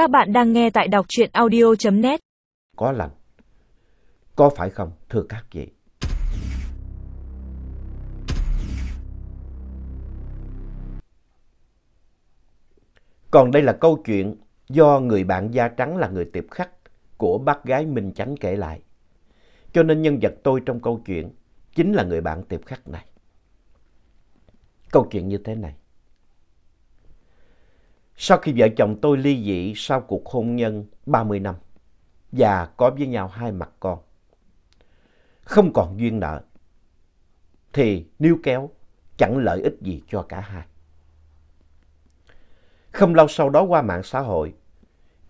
Các bạn đang nghe tại đọc truyện audio.net. Có lành. Có phải không, thưa các vị? Còn đây là câu chuyện do người bạn da trắng là người tiệp khắc của bác gái Minh Chánh kể lại. Cho nên nhân vật tôi trong câu chuyện chính là người bạn tiệp khắc này. Câu chuyện như thế này. Sau khi vợ chồng tôi ly dị sau cuộc hôn nhân 30 năm và có với nhau hai mặt con, không còn duyên nợ, thì níu kéo chẳng lợi ích gì cho cả hai. Không lâu sau đó qua mạng xã hội,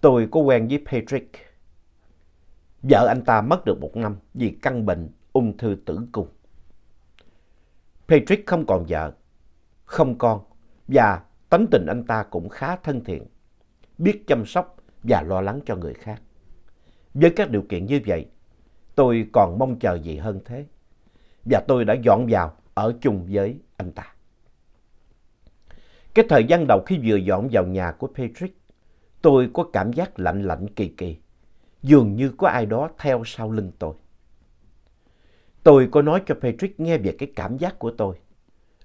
tôi có quen với Patrick. Vợ anh ta mất được một năm vì căn bệnh ung thư tử cung. Patrick không còn vợ, không con và tánh tình anh ta cũng khá thân thiện, biết chăm sóc và lo lắng cho người khác. Với các điều kiện như vậy, tôi còn mong chờ gì hơn thế. Và tôi đã dọn vào ở chung với anh ta. Cái thời gian đầu khi vừa dọn vào nhà của Patrick, tôi có cảm giác lạnh lạnh kỳ kỳ, dường như có ai đó theo sau lưng tôi. Tôi có nói cho Patrick nghe về cái cảm giác của tôi.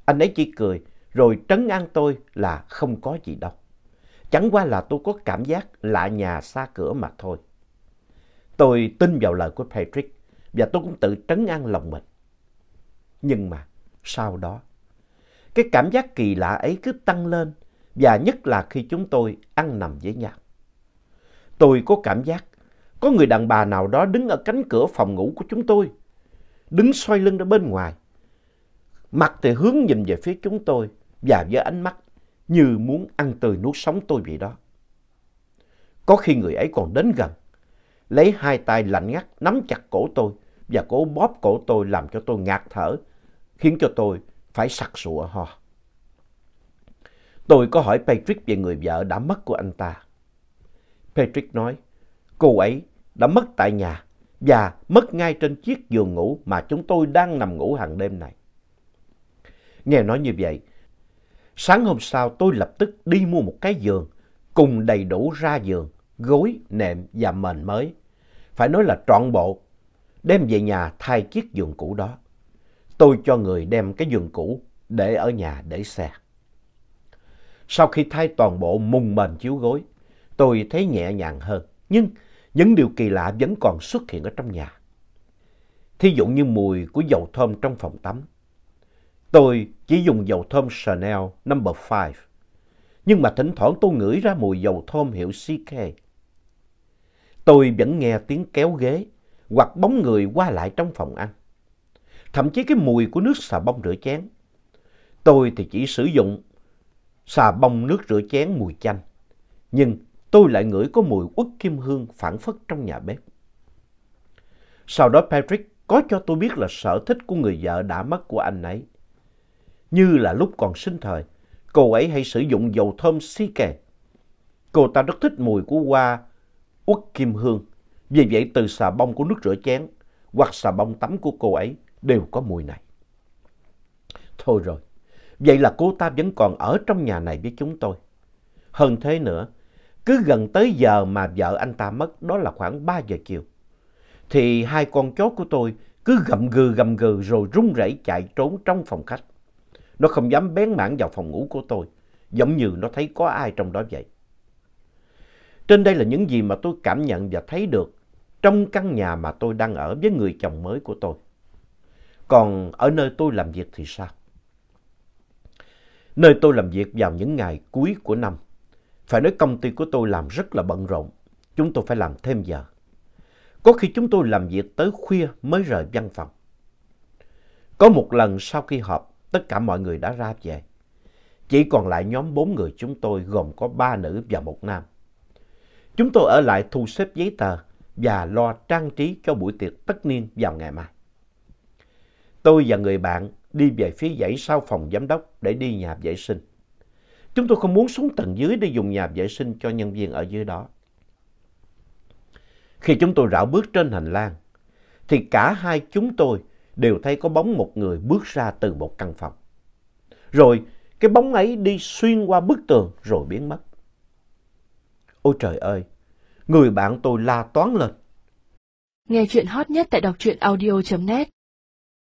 Anh ấy chỉ cười rồi trấn an tôi là không có gì đâu. Chẳng qua là tôi có cảm giác lạ nhà xa cửa mà thôi. Tôi tin vào lời của Patrick và tôi cũng tự trấn an lòng mình. Nhưng mà sau đó, cái cảm giác kỳ lạ ấy cứ tăng lên và nhất là khi chúng tôi ăn nằm với nhau. Tôi có cảm giác có người đàn bà nào đó đứng ở cánh cửa phòng ngủ của chúng tôi, đứng xoay lưng ra bên ngoài. Mặt thì hướng nhìn về phía chúng tôi và với ánh mắt như muốn ăn tươi nuốt sống tôi vậy đó. Có khi người ấy còn đến gần, lấy hai tay lạnh ngắt nắm chặt cổ tôi và cố bóp cổ tôi làm cho tôi ngạt thở, khiến cho tôi phải sặc sụa ho. Tôi có hỏi Patrick về người vợ đã mất của anh ta. Patrick nói, cô ấy đã mất tại nhà và mất ngay trên chiếc giường ngủ mà chúng tôi đang nằm ngủ hàng đêm này. Nghe nói như vậy, sáng hôm sau tôi lập tức đi mua một cái giường cùng đầy đủ ra giường, gối, nệm và mền mới. Phải nói là trọn bộ, đem về nhà thay chiếc giường cũ đó. Tôi cho người đem cái giường cũ để ở nhà để xe. Sau khi thay toàn bộ mùng mền chiếu gối, tôi thấy nhẹ nhàng hơn. Nhưng những điều kỳ lạ vẫn còn xuất hiện ở trong nhà. Thí dụ như mùi của dầu thơm trong phòng tắm. Tôi chỉ dùng dầu thơm Chanel No. 5. Nhưng mà thỉnh thoảng tôi ngửi ra mùi dầu thơm hiệu CK. Tôi vẫn nghe tiếng kéo ghế hoặc bóng người qua lại trong phòng ăn. Thậm chí cái mùi của nước xà bông rửa chén. Tôi thì chỉ sử dụng xà bông nước rửa chén mùi chanh. Nhưng tôi lại ngửi có mùi uất kim hương phản phất trong nhà bếp. Sau đó Patrick có cho tôi biết là sở thích của người vợ đã mất của anh ấy. Như là lúc còn sinh thời, cô ấy hay sử dụng dầu thơm si kè. Cô ta rất thích mùi của hoa uất kim hương. Vì vậy từ xà bông của nước rửa chén hoặc xà bông tắm của cô ấy đều có mùi này. Thôi rồi, vậy là cô ta vẫn còn ở trong nhà này với chúng tôi. Hơn thế nữa, cứ gần tới giờ mà vợ anh ta mất, đó là khoảng 3 giờ chiều. Thì hai con chó của tôi cứ gầm gừ gầm gừ rồi run rẩy chạy trốn trong phòng khách. Nó không dám bén mảng vào phòng ngủ của tôi, giống như nó thấy có ai trong đó vậy. Trên đây là những gì mà tôi cảm nhận và thấy được trong căn nhà mà tôi đang ở với người chồng mới của tôi. Còn ở nơi tôi làm việc thì sao? Nơi tôi làm việc vào những ngày cuối của năm. Phải nói công ty của tôi làm rất là bận rộn. Chúng tôi phải làm thêm giờ. Có khi chúng tôi làm việc tới khuya mới rời văn phòng. Có một lần sau khi họp, tất cả mọi người đã ra về. Chỉ còn lại nhóm bốn người chúng tôi gồm có ba nữ và một nam. Chúng tôi ở lại thu xếp giấy tờ và lo trang trí cho buổi tiệc tất niên vào ngày mai. Tôi và người bạn đi về phía dãy sau phòng giám đốc để đi nhà vệ sinh. Chúng tôi không muốn xuống tầng dưới để dùng nhà vệ sinh cho nhân viên ở dưới đó. Khi chúng tôi rảo bước trên hành lang, thì cả hai chúng tôi đều thấy có bóng một người bước ra từ một căn phòng. Rồi, cái bóng ấy đi xuyên qua bức tường rồi biến mất. Ôi trời ơi! Người bạn tôi la toán lên. Nghe chuyện hot nhất tại đọc truyện audio.net